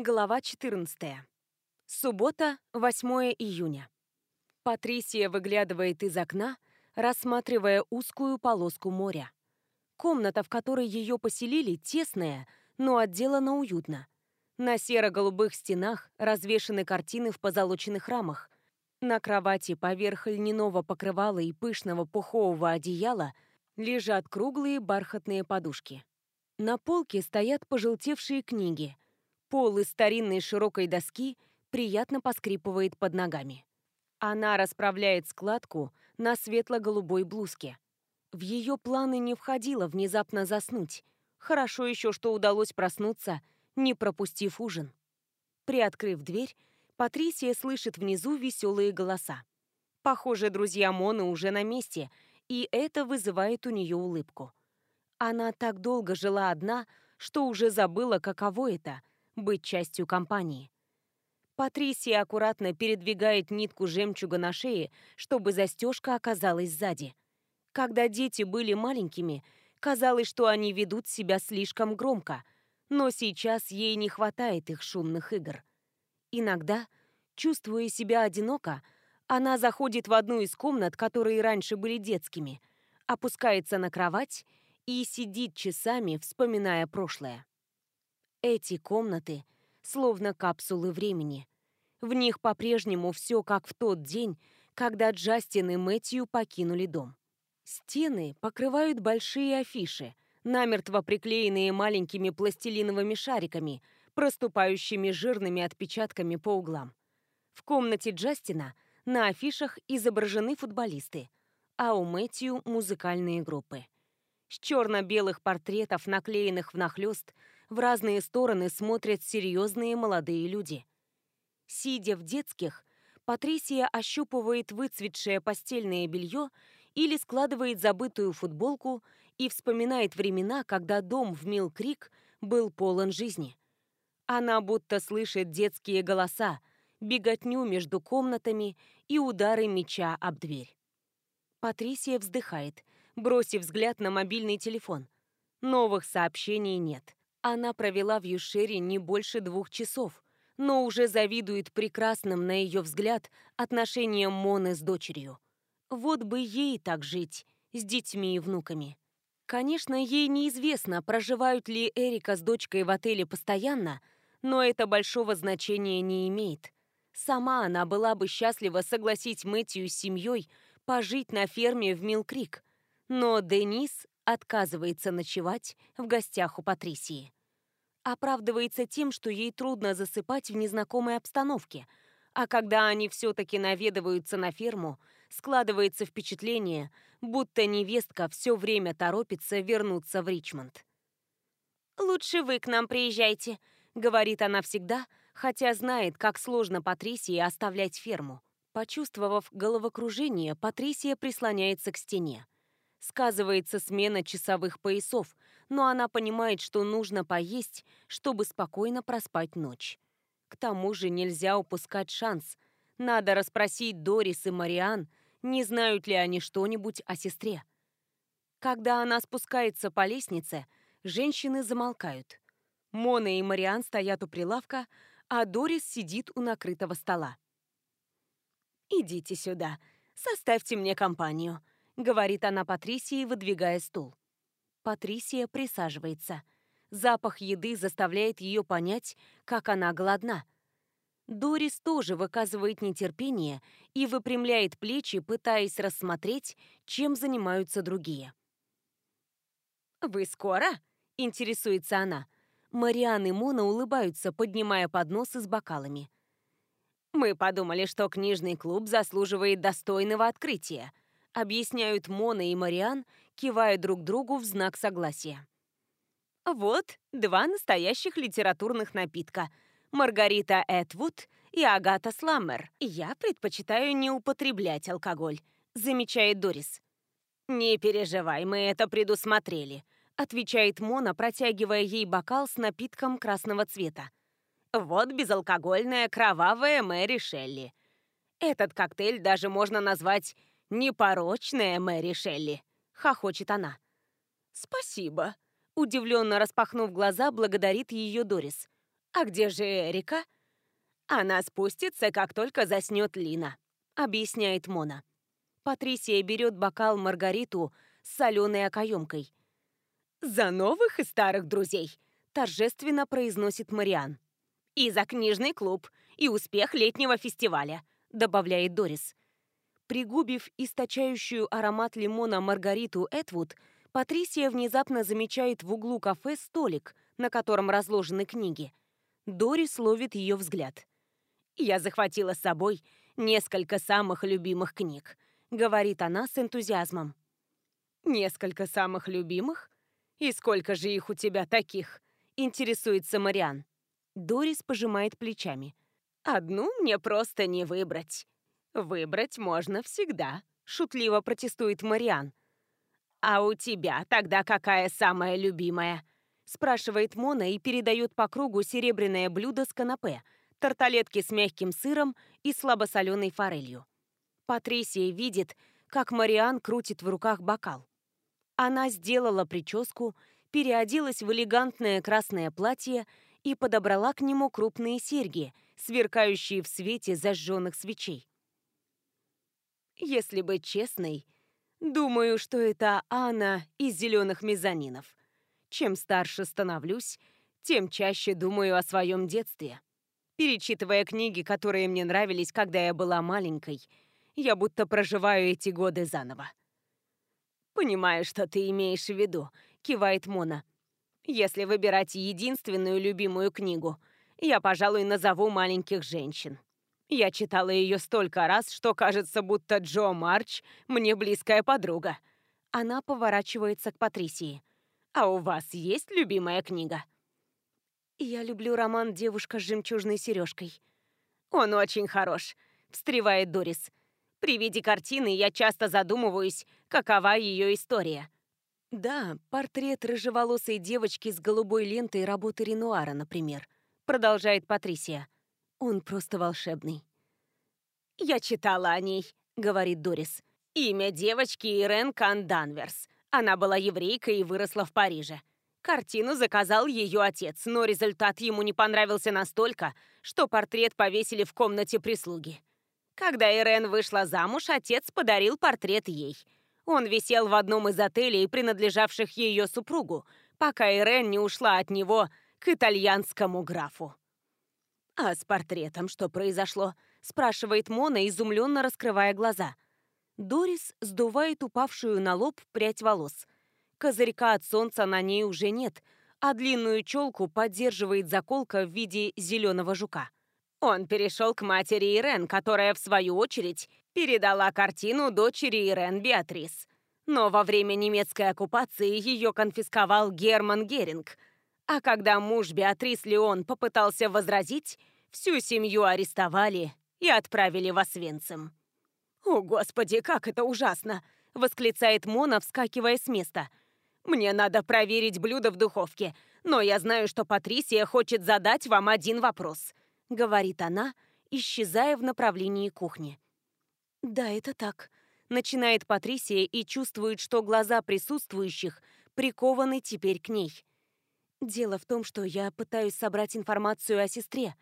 Глава 14. Суббота, 8 июня. Патрисия выглядывает из окна, рассматривая узкую полоску моря. Комната, в которой ее поселили, тесная, но отделана уютно. На серо-голубых стенах развешаны картины в позолоченных рамах. На кровати поверх льняного покрывала и пышного пухового одеяла лежат круглые бархатные подушки. На полке стоят пожелтевшие книги — Пол из старинной широкой доски приятно поскрипывает под ногами. Она расправляет складку на светло-голубой блузке. В ее планы не входило внезапно заснуть. Хорошо еще, что удалось проснуться, не пропустив ужин. Приоткрыв дверь, Патрисия слышит внизу веселые голоса. Похоже, друзья Моны уже на месте, и это вызывает у нее улыбку. Она так долго жила одна, что уже забыла, каково это быть частью компании. Патрисия аккуратно передвигает нитку жемчуга на шее, чтобы застежка оказалась сзади. Когда дети были маленькими, казалось, что они ведут себя слишком громко, но сейчас ей не хватает их шумных игр. Иногда, чувствуя себя одиноко, она заходит в одну из комнат, которые раньше были детскими, опускается на кровать и сидит часами, вспоминая прошлое. Эти комнаты словно капсулы времени. В них по-прежнему все как в тот день, когда Джастин и Мэтью покинули дом. Стены покрывают большие афиши, намертво приклеенные маленькими пластилиновыми шариками, проступающими жирными отпечатками по углам. В комнате Джастина на афишах изображены футболисты, а у Мэтью музыкальные группы. С черно-белых портретов, наклеенных внахлёст, в разные стороны смотрят серьезные молодые люди. Сидя в детских, Патрисия ощупывает выцветшее постельное белье или складывает забытую футболку и вспоминает времена, когда дом в Милл-Крик был полон жизни. Она будто слышит детские голоса, беготню между комнатами и удары меча об дверь. Патрисия вздыхает, бросив взгляд на мобильный телефон. Новых сообщений нет. Она провела в Юшере не больше двух часов, но уже завидует прекрасным, на ее взгляд, отношениям Моны с дочерью. Вот бы ей так жить, с детьми и внуками. Конечно, ей неизвестно, проживают ли Эрика с дочкой в отеле постоянно, но это большого значения не имеет. Сама она была бы счастлива согласить Мэтью с семьей пожить на ферме в Милкрик. Но Денис отказывается ночевать в гостях у Патрисии. Оправдывается тем, что ей трудно засыпать в незнакомой обстановке, а когда они все-таки наведываются на ферму, складывается впечатление, будто невестка все время торопится вернуться в Ричмонд. «Лучше вы к нам приезжайте», — говорит она всегда, хотя знает, как сложно Патрисии оставлять ферму. Почувствовав головокружение, Патрисия прислоняется к стене. Сказывается смена часовых поясов, но она понимает, что нужно поесть, чтобы спокойно проспать ночь. К тому же нельзя упускать шанс. Надо расспросить Дорис и Мариан, не знают ли они что-нибудь о сестре. Когда она спускается по лестнице, женщины замолкают. Мона и Мариан стоят у прилавка, а Дорис сидит у накрытого стола. «Идите сюда, составьте мне компанию», говорит она Патрисии, выдвигая стул. Патрисия присаживается. Запах еды заставляет ее понять, как она голодна. Дорис тоже выказывает нетерпение и выпрямляет плечи, пытаясь рассмотреть, чем занимаются другие. «Вы скоро?» — интересуется она. Мариан и Мона улыбаются, поднимая подносы с бокалами. «Мы подумали, что книжный клуб заслуживает достойного открытия», объясняют Мона и Мариан, кивая друг другу в знак согласия. Вот два настоящих литературных напитка. Маргарита Этвуд и Агата Сламмер. Я предпочитаю не употреблять алкоголь, замечает Дорис. Не переживай, мы это предусмотрели, отвечает Мона, протягивая ей бокал с напитком красного цвета. Вот безалкогольная кровавая Мэри Шелли. Этот коктейль даже можно назвать «Непорочная Мэри Шелли», — хохочет она. «Спасибо», — удивленно распахнув глаза, благодарит ее Дорис. «А где же Эрика?» «Она спустится, как только заснет Лина», — объясняет Мона. Патрисия берет бокал Маргариту с соленой окоемкой. «За новых и старых друзей!» — торжественно произносит Мариан. «И за книжный клуб, и успех летнего фестиваля», — добавляет Дорис. Пригубив источающую аромат лимона Маргариту Этвуд, Патрисия внезапно замечает в углу кафе столик, на котором разложены книги. Дорис ловит ее взгляд. «Я захватила с собой несколько самых любимых книг», — говорит она с энтузиазмом. «Несколько самых любимых? И сколько же их у тебя таких?» — интересуется Мариан. Дорис пожимает плечами. «Одну мне просто не выбрать». «Выбрать можно всегда», — шутливо протестует Мариан. «А у тебя тогда какая самая любимая?» спрашивает Мона и передает по кругу серебряное блюдо с канапе, тарталетки с мягким сыром и слабосоленой форелью. Патрисия видит, как Мариан крутит в руках бокал. Она сделала прическу, переоделась в элегантное красное платье и подобрала к нему крупные серьги, сверкающие в свете зажженных свечей. Если быть честной, думаю, что это Анна из «Зеленых мезонинов». Чем старше становлюсь, тем чаще думаю о своем детстве. Перечитывая книги, которые мне нравились, когда я была маленькой, я будто проживаю эти годы заново. «Понимаю, что ты имеешь в виду», — кивает Мона. «Если выбирать единственную любимую книгу, я, пожалуй, назову «Маленьких женщин». Я читала ее столько раз, что кажется, будто Джо Марч мне близкая подруга. Она поворачивается к Патрисии. А у вас есть любимая книга? Я люблю роман «Девушка с жемчужной сережкой». Он очень хорош, встревает Дорис. При виде картины я часто задумываюсь, какова ее история. Да, портрет рыжеволосой девочки с голубой лентой работы Ренуара, например, продолжает Патрисия. Он просто волшебный. «Я читала о ней», — говорит Дорис. «Имя девочки Ирен Кан Данверс. Она была еврейкой и выросла в Париже. Картину заказал ее отец, но результат ему не понравился настолько, что портрет повесили в комнате прислуги. Когда Ирен вышла замуж, отец подарил портрет ей. Он висел в одном из отелей, принадлежавших ее супругу, пока Ирен не ушла от него к итальянскому графу. «А с портретом что произошло?» – спрашивает Мона, изумленно раскрывая глаза. Дорис сдувает упавшую на лоб прядь волос. Козырька от солнца на ней уже нет, а длинную челку поддерживает заколка в виде зеленого жука. Он перешел к матери Ирен, которая, в свою очередь, передала картину дочери Ирен Беатрис. Но во время немецкой оккупации ее конфисковал Герман Геринг – а когда муж Беатрис Леон попытался возразить, всю семью арестовали и отправили в Освенцим. «О, Господи, как это ужасно!» — восклицает Мона, вскакивая с места. «Мне надо проверить блюдо в духовке, но я знаю, что Патрисия хочет задать вам один вопрос», — говорит она, исчезая в направлении кухни. «Да, это так», — начинает Патрисия и чувствует, что глаза присутствующих прикованы теперь к ней. Дело в том, что я пытаюсь собрать информацию о сестре.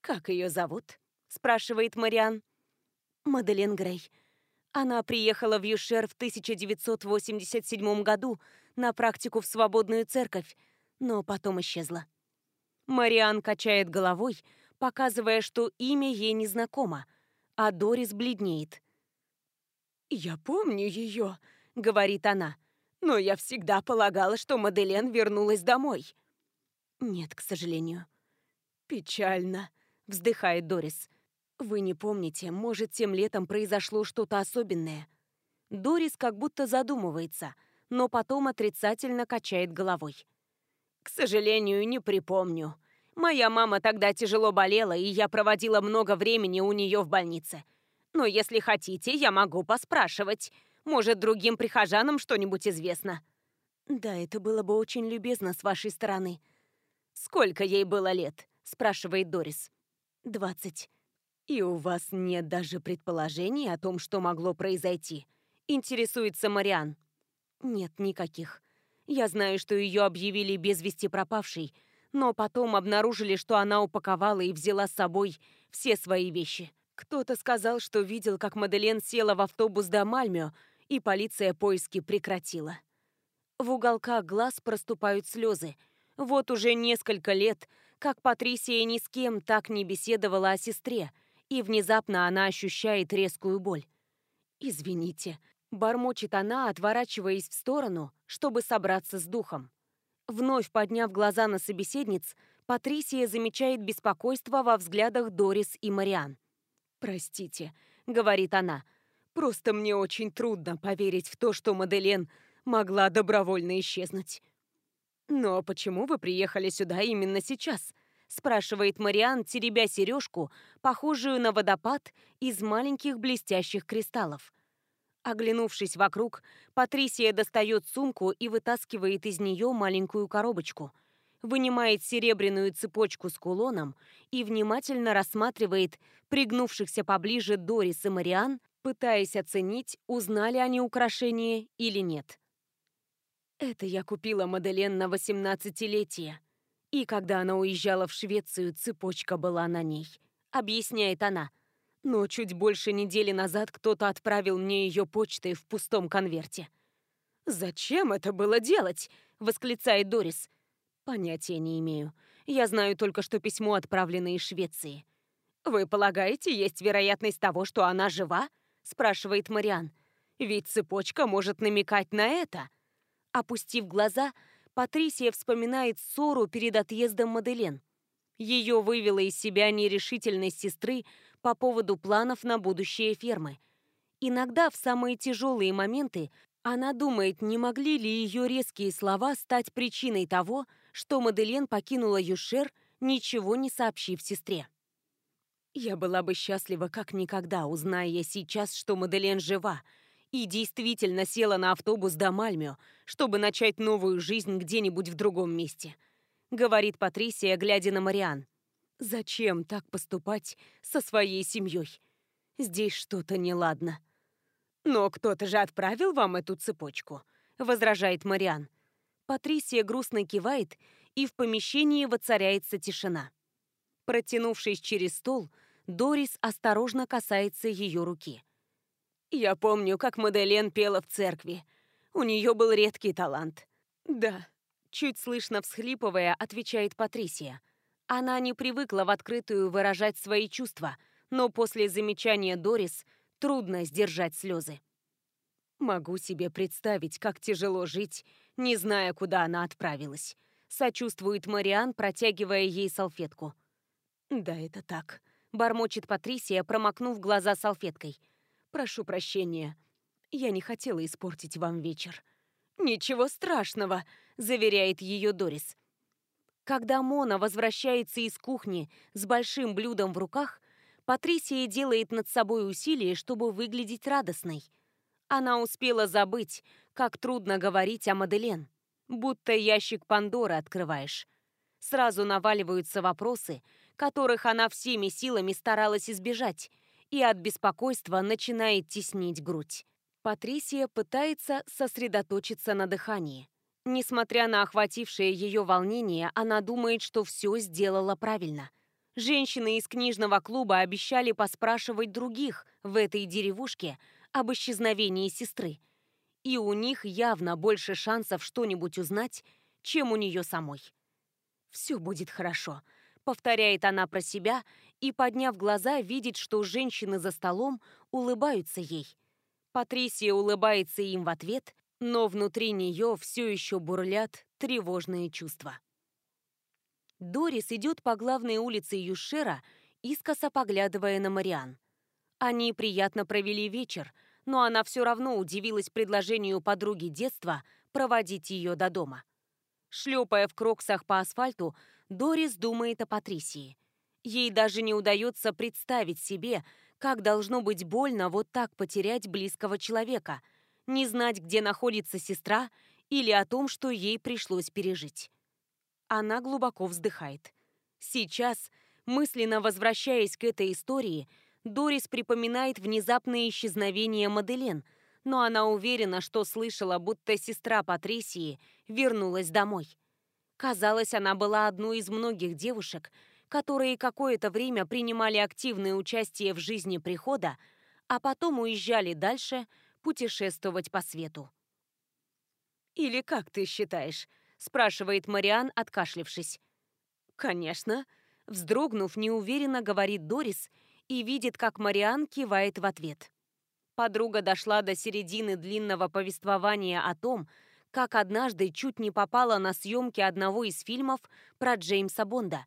«Как ее зовут?» — спрашивает Мариан. Маделин Грей. Она приехала в Юшер в 1987 году на практику в свободную церковь, но потом исчезла. Мариан качает головой, показывая, что имя ей незнакомо, а Дорис бледнеет. «Я помню ее», — говорит она. Но я всегда полагала, что Маделен вернулась домой. Нет, к сожалению. Печально, вздыхает Дорис. Вы не помните, может, тем летом произошло что-то особенное. Дорис как будто задумывается, но потом отрицательно качает головой. К сожалению, не припомню. Моя мама тогда тяжело болела, и я проводила много времени у нее в больнице. Но если хотите, я могу поспрашивать. Может, другим прихожанам что-нибудь известно?» «Да, это было бы очень любезно с вашей стороны». «Сколько ей было лет?» – спрашивает Дорис. «Двадцать». «И у вас нет даже предположений о том, что могло произойти?» – интересуется Мариан. «Нет никаких. Я знаю, что ее объявили без вести пропавшей, но потом обнаружили, что она упаковала и взяла с собой все свои вещи. Кто-то сказал, что видел, как Маделен села в автобус до Мальмё, и полиция поиски прекратила. В уголках глаз проступают слезы. Вот уже несколько лет, как Патрисия ни с кем так не беседовала о сестре, и внезапно она ощущает резкую боль. «Извините», — бормочет она, отворачиваясь в сторону, чтобы собраться с духом. Вновь подняв глаза на собеседниц, Патрисия замечает беспокойство во взглядах Дорис и Мариан. «Простите», — говорит она, — «просто мне очень трудно поверить в то, что Маделен могла добровольно исчезнуть». «Но почему вы приехали сюда именно сейчас?» — спрашивает Мариан, теребя сережку, похожую на водопад из маленьких блестящих кристаллов. Оглянувшись вокруг, Патрисия достает сумку и вытаскивает из нее маленькую коробочку. Вынимает серебряную цепочку с кулоном и внимательно рассматривает пригнувшихся поближе Дорис и Мариан, пытаясь оценить, узнали они украшение или нет. Это я купила Маделен на 18-летие. И когда она уезжала в Швецию, цепочка была на ней. Объясняет она – но чуть больше недели назад кто-то отправил мне ее почтой в пустом конверте. «Зачем это было делать?» — восклицает Дорис. «Понятия не имею. Я знаю только, что письмо отправлено из Швеции». «Вы полагаете, есть вероятность того, что она жива?» — спрашивает Мариан. «Ведь цепочка может намекать на это». Опустив глаза, Патрисия вспоминает ссору перед отъездом Маделен. Ее вывела из себя нерешительность сестры по поводу планов на будущее фермы. Иногда в самые тяжелые моменты она думает, не могли ли ее резкие слова стать причиной того, что Маделен покинула Юшер, ничего не сообщив сестре. Я была бы счастлива как никогда, узная я сейчас, что Маделен жива, и действительно села на автобус до Мальмё, чтобы начать новую жизнь где-нибудь в другом месте, говорит Патрисия, глядя на Мариан. Зачем так поступать со своей семьей? Здесь что-то неладно. Но кто-то же отправил вам эту цепочку, возражает Мариан. Патрисия грустно кивает, и в помещении воцаряется тишина. Протянувшись через стол, Дорис осторожно касается ее руки. «Я помню, как Маделен пела в церкви. У нее был редкий талант». «Да», — чуть слышно всхлипывая, отвечает Патрисия. Она не привыкла в открытую выражать свои чувства, но после замечания Дорис трудно сдержать слезы. Могу себе представить, как тяжело жить, не зная, куда она отправилась. Сочувствует Мариан, протягивая ей салфетку. «Да, это так», — бормочет Патрисия, промокнув глаза салфеткой. «Прошу прощения. Я не хотела испортить вам вечер». «Ничего страшного», — заверяет ее Дорис. Когда Мона возвращается из кухни с большим блюдом в руках, Патрисия делает над собой усилие, чтобы выглядеть радостной. Она успела забыть, как трудно говорить о Маделен, будто ящик Пандоры открываешь. Сразу наваливаются вопросы, которых она всеми силами старалась избежать, и от беспокойства начинает теснить грудь. Патрисия пытается сосредоточиться на дыхании. Несмотря на охватившее ее волнение, она думает, что все сделала правильно. Женщины из книжного клуба обещали поспрашивать других в этой деревушке об исчезновении сестры. И у них явно больше шансов что-нибудь узнать, чем у нее самой. «Все будет хорошо», — повторяет она про себя и, подняв глаза, видит, что женщины за столом улыбаются ей. Патрисия улыбается им в ответ, но внутри нее все еще бурлят тревожные чувства. Дорис идет по главной улице Юшера, искоса поглядывая на Мариан. Они приятно провели вечер, но она все равно удивилась предложению подруги детства проводить ее до дома. Шлепая в кроксах по асфальту, Дорис думает о Патрисии. Ей даже не удается представить себе, как должно быть больно вот так потерять близкого человека – не знать, где находится сестра, или о том, что ей пришлось пережить. Она глубоко вздыхает. Сейчас, мысленно возвращаясь к этой истории, Дорис припоминает внезапное исчезновение Маделен, но она уверена, что слышала, будто сестра Патрисии вернулась домой. Казалось, она была одной из многих девушек, которые какое-то время принимали активное участие в жизни прихода, а потом уезжали дальше путешествовать по свету. «Или как ты считаешь?» – спрашивает Мариан, откашлившись. «Конечно», – вздрогнув, неуверенно говорит Дорис и видит, как Мариан кивает в ответ. Подруга дошла до середины длинного повествования о том, как однажды чуть не попала на съемки одного из фильмов про Джеймса Бонда.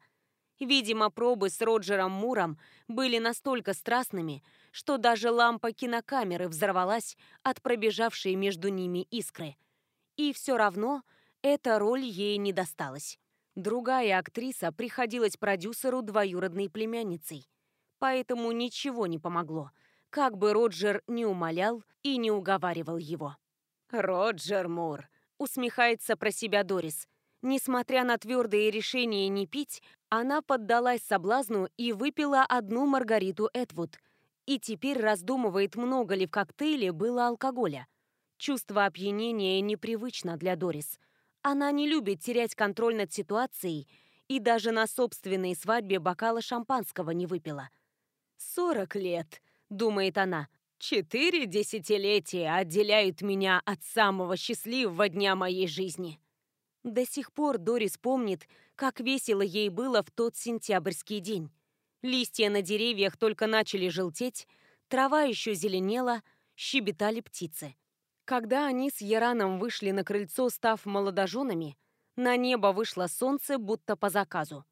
Видимо, пробы с Роджером Муром были настолько страстными, что даже лампа кинокамеры взорвалась от пробежавшей между ними искры. И все равно эта роль ей не досталась. Другая актриса приходилась продюсеру двоюродной племянницей. Поэтому ничего не помогло, как бы Роджер не умолял и не уговаривал его. «Роджер Мур», — усмехается про себя Дорис. Несмотря на твердое решение не пить, она поддалась соблазну и выпила одну Маргариту Этвуд. И теперь раздумывает, много ли в коктейле было алкоголя. Чувство опьянения непривычно для Дорис. Она не любит терять контроль над ситуацией и даже на собственной свадьбе бокала шампанского не выпила. «Сорок лет», — думает она. «Четыре десятилетия отделяют меня от самого счастливого дня моей жизни». До сих пор Дорис помнит, как весело ей было в тот сентябрьский день. Листья на деревьях только начали желтеть, трава еще зеленела, щебетали птицы. Когда они с Яраном вышли на крыльцо, став молодоженами, на небо вышло солнце, будто по заказу.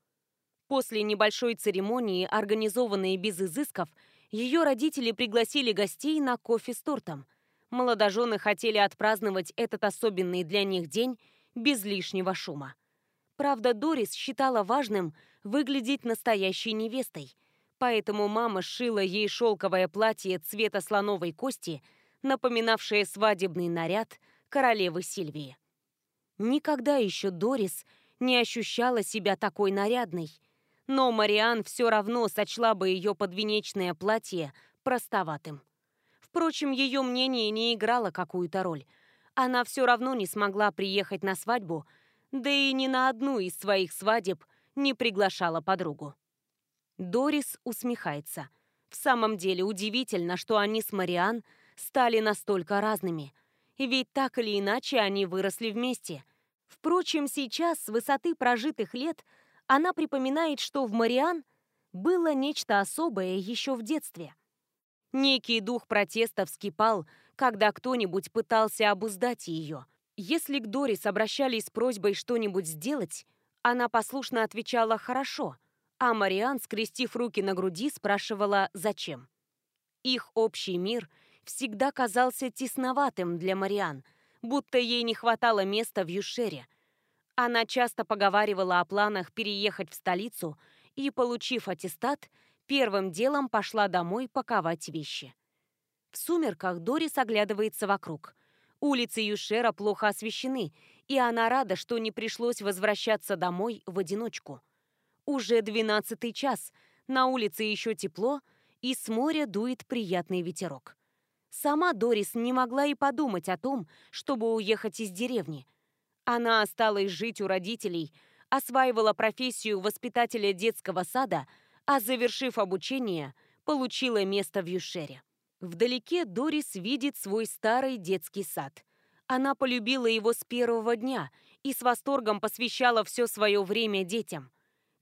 После небольшой церемонии, организованной без изысков, ее родители пригласили гостей на кофе с тортом. Молодожены хотели отпраздновать этот особенный для них день без лишнего шума. Правда, Дорис считала важным выглядеть настоящей невестой, поэтому мама сшила ей шелковое платье цвета слоновой кости – напоминавшее свадебный наряд королевы Сильвии. Никогда еще Дорис не ощущала себя такой нарядной, но Мариан все равно сочла бы ее подвенечное платье простоватым. Впрочем, ее мнение не играло какую-то роль. Она все равно не смогла приехать на свадьбу, да и ни на одну из своих свадеб не приглашала подругу. Дорис усмехается. В самом деле удивительно, что они с Мариан – стали настолько разными. Ведь так или иначе они выросли вместе. Впрочем, сейчас, с высоты прожитых лет, она припоминает, что в Мариан было нечто особое еще в детстве. Некий дух протеста вскипал, когда кто-нибудь пытался обуздать ее. Если к Дорис обращались с просьбой что-нибудь сделать, она послушно отвечала «хорошо», а Мариан, скрестив руки на груди, спрашивала «зачем?». Их общий мир – всегда казался тесноватым для Мариан, будто ей не хватало места в Юшере. Она часто поговаривала о планах переехать в столицу и, получив аттестат, первым делом пошла домой паковать вещи. В сумерках Дорис оглядывается вокруг. Улицы Юшера плохо освещены, и она рада, что не пришлось возвращаться домой в одиночку. Уже двенадцатый час, на улице еще тепло, и с моря дует приятный ветерок. Сама Дорис не могла и подумать о том, чтобы уехать из деревни. Она осталась жить у родителей, осваивала профессию воспитателя детского сада, а завершив обучение, получила место в Юшере. Вдалеке Дорис видит свой старый детский сад. Она полюбила его с первого дня и с восторгом посвящала все свое время детям.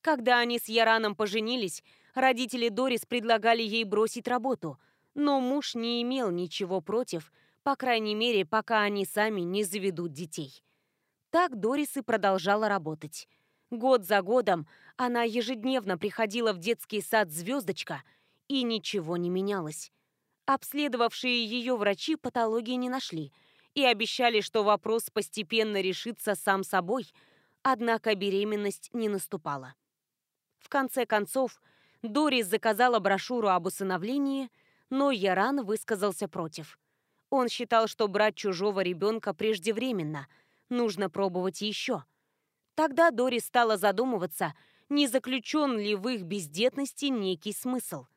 Когда они с Яраном поженились, родители Дорис предлагали ей бросить работу – но муж не имел ничего против, по крайней мере, пока они сами не заведут детей. Так Дорис и продолжала работать. Год за годом она ежедневно приходила в детский сад «Звездочка», и ничего не менялось. Обследовавшие ее врачи патологии не нашли и обещали, что вопрос постепенно решится сам собой, однако беременность не наступала. В конце концов, Дорис заказала брошюру об усыновлении – но Яран высказался против. Он считал, что брать чужого ребенка преждевременно, нужно пробовать еще. Тогда Дори стала задумываться, не заключен ли в их бездетности некий смысл.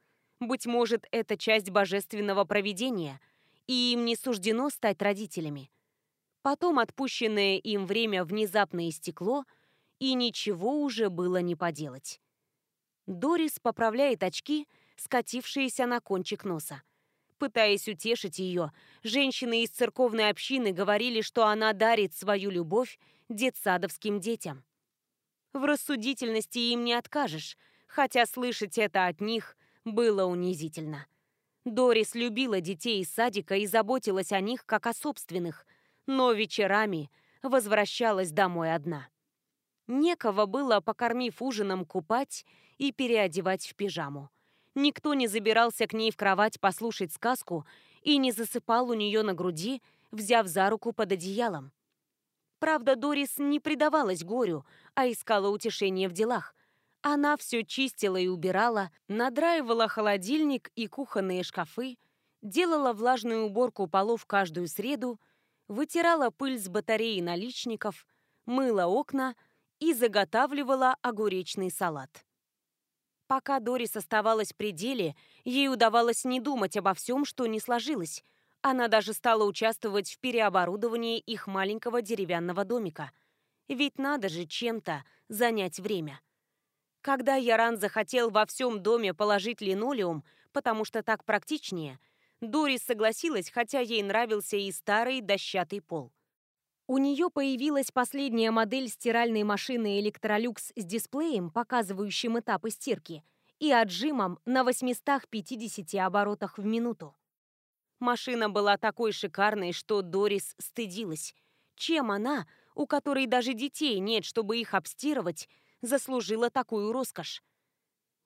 Быть может, это часть божественного провидения, и им не суждено стать родителями. Потом отпущенное им время внезапно истекло, и ничего уже было не поделать. Дорис поправляет очки, скатившиеся на кончик носа. Пытаясь утешить ее, женщины из церковной общины говорили, что она дарит свою любовь детсадовским детям. В рассудительности им не откажешь, хотя слышать это от них было унизительно. Дорис любила детей из садика и заботилась о них как о собственных, но вечерами возвращалась домой одна. Некого было, покормив ужином, купать и переодевать в пижаму. Никто не забирался к ней в кровать послушать сказку и не засыпал у нее на груди, взяв за руку под одеялом. Правда, Дорис не предавалась горю, а искала утешение в делах. Она все чистила и убирала, надраивала холодильник и кухонные шкафы, делала влажную уборку полов каждую среду, вытирала пыль с батареи наличников, мыла окна и заготавливала огуречный салат. Пока Дорис оставалась при деле, ей удавалось не думать обо всем, что не сложилось. Она даже стала участвовать в переоборудовании их маленького деревянного домика. Ведь надо же чем-то занять время. Когда Яран захотел во всем доме положить линолеум, потому что так практичнее, Дорис согласилась, хотя ей нравился и старый дощатый пол. У нее появилась последняя модель стиральной машины Electrolux с дисплеем, показывающим этапы стирки, и отжимом на 850 оборотах в минуту. Машина была такой шикарной, что Дорис стыдилась. Чем она, у которой даже детей нет, чтобы их обстирывать, заслужила такую роскошь?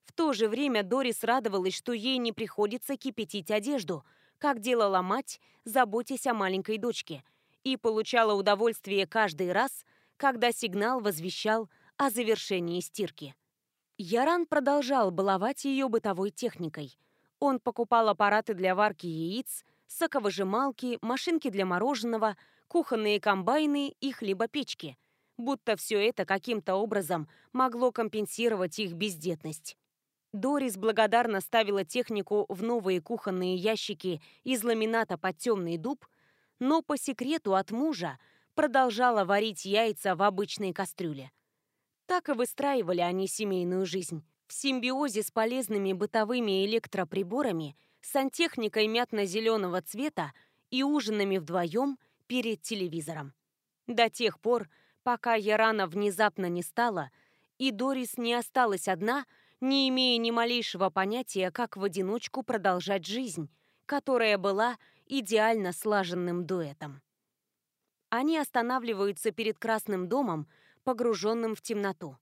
В то же время Дорис радовалась, что ей не приходится кипятить одежду, как делала мать, заботясь о маленькой дочке – и получала удовольствие каждый раз, когда сигнал возвещал о завершении стирки. Яран продолжал баловать ее бытовой техникой. Он покупал аппараты для варки яиц, соковыжималки, машинки для мороженого, кухонные комбайны и хлебопечки, будто все это каким-то образом могло компенсировать их бездетность. Дорис благодарно ставила технику в новые кухонные ящики из ламината под темный дуб – но по секрету от мужа продолжала варить яйца в обычной кастрюле. Так и выстраивали они семейную жизнь. В симбиозе с полезными бытовыми электроприборами, сантехникой мятно-зеленого цвета и ужинами вдвоем перед телевизором. До тех пор, пока Ярана внезапно не стала, и Дорис не осталась одна, не имея ни малейшего понятия, как в одиночку продолжать жизнь, которая была идеально слаженным дуэтом. Они останавливаются перед Красным домом, погруженным в темноту.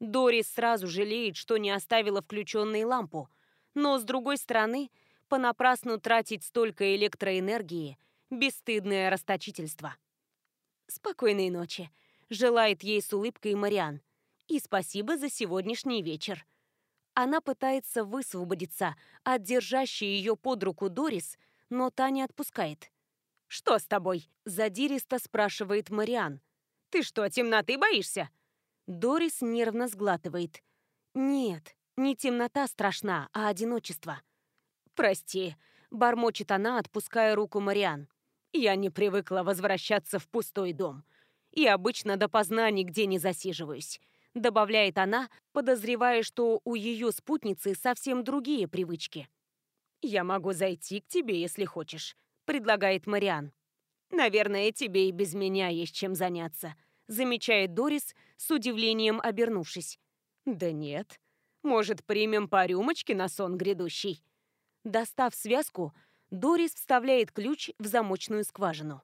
Дорис сразу жалеет, что не оставила включенной лампу, но, с другой стороны, понапрасну тратить столько электроэнергии – бесстыдное расточительство. «Спокойной ночи», – желает ей с улыбкой Мариан. «И спасибо за сегодняшний вечер». Она пытается высвободиться от держащей ее под руку Дорис – но та не отпускает. «Что с тобой?» – задиристо спрашивает Мариан. «Ты что, темноты боишься?» Дорис нервно сглатывает. «Нет, не темнота страшна, а одиночество». «Прости», – бормочет она, отпуская руку Мариан. «Я не привыкла возвращаться в пустой дом. И обычно допоздна нигде не засиживаюсь», – добавляет она, подозревая, что у ее спутницы совсем другие привычки. «Я могу зайти к тебе, если хочешь», — предлагает Мариан. «Наверное, тебе и без меня есть чем заняться», — замечает Дорис, с удивлением обернувшись. «Да нет. Может, примем по рюмочке на сон грядущий?» Достав связку, Дорис вставляет ключ в замочную скважину.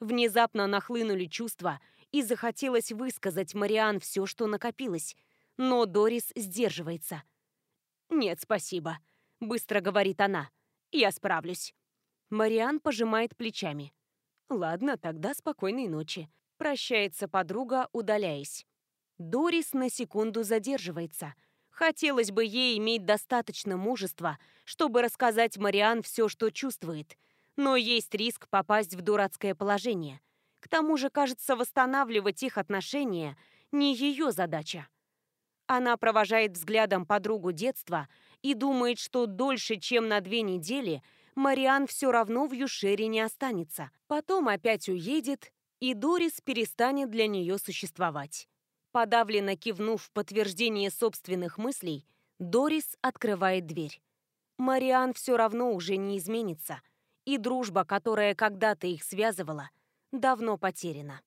Внезапно нахлынули чувства, и захотелось высказать Мариан все, что накопилось. Но Дорис сдерживается. «Нет, спасибо», быстро говорит она. «Я справлюсь». Мариан пожимает плечами. «Ладно, тогда спокойной ночи». Прощается подруга, удаляясь. Дорис на секунду задерживается. Хотелось бы ей иметь достаточно мужества, чтобы рассказать Мариан все, что чувствует. Но есть риск попасть в дурацкое положение. К тому же, кажется, восстанавливать их отношения не ее задача. Она провожает взглядом подругу детства и думает, что дольше, чем на две недели, Мариан все равно в Юшере не останется. Потом опять уедет, и Дорис перестанет для нее существовать. Подавленно кивнув в подтверждение собственных мыслей, Дорис открывает дверь. Мариан все равно уже не изменится, и дружба, которая когда-то их связывала, давно потеряна.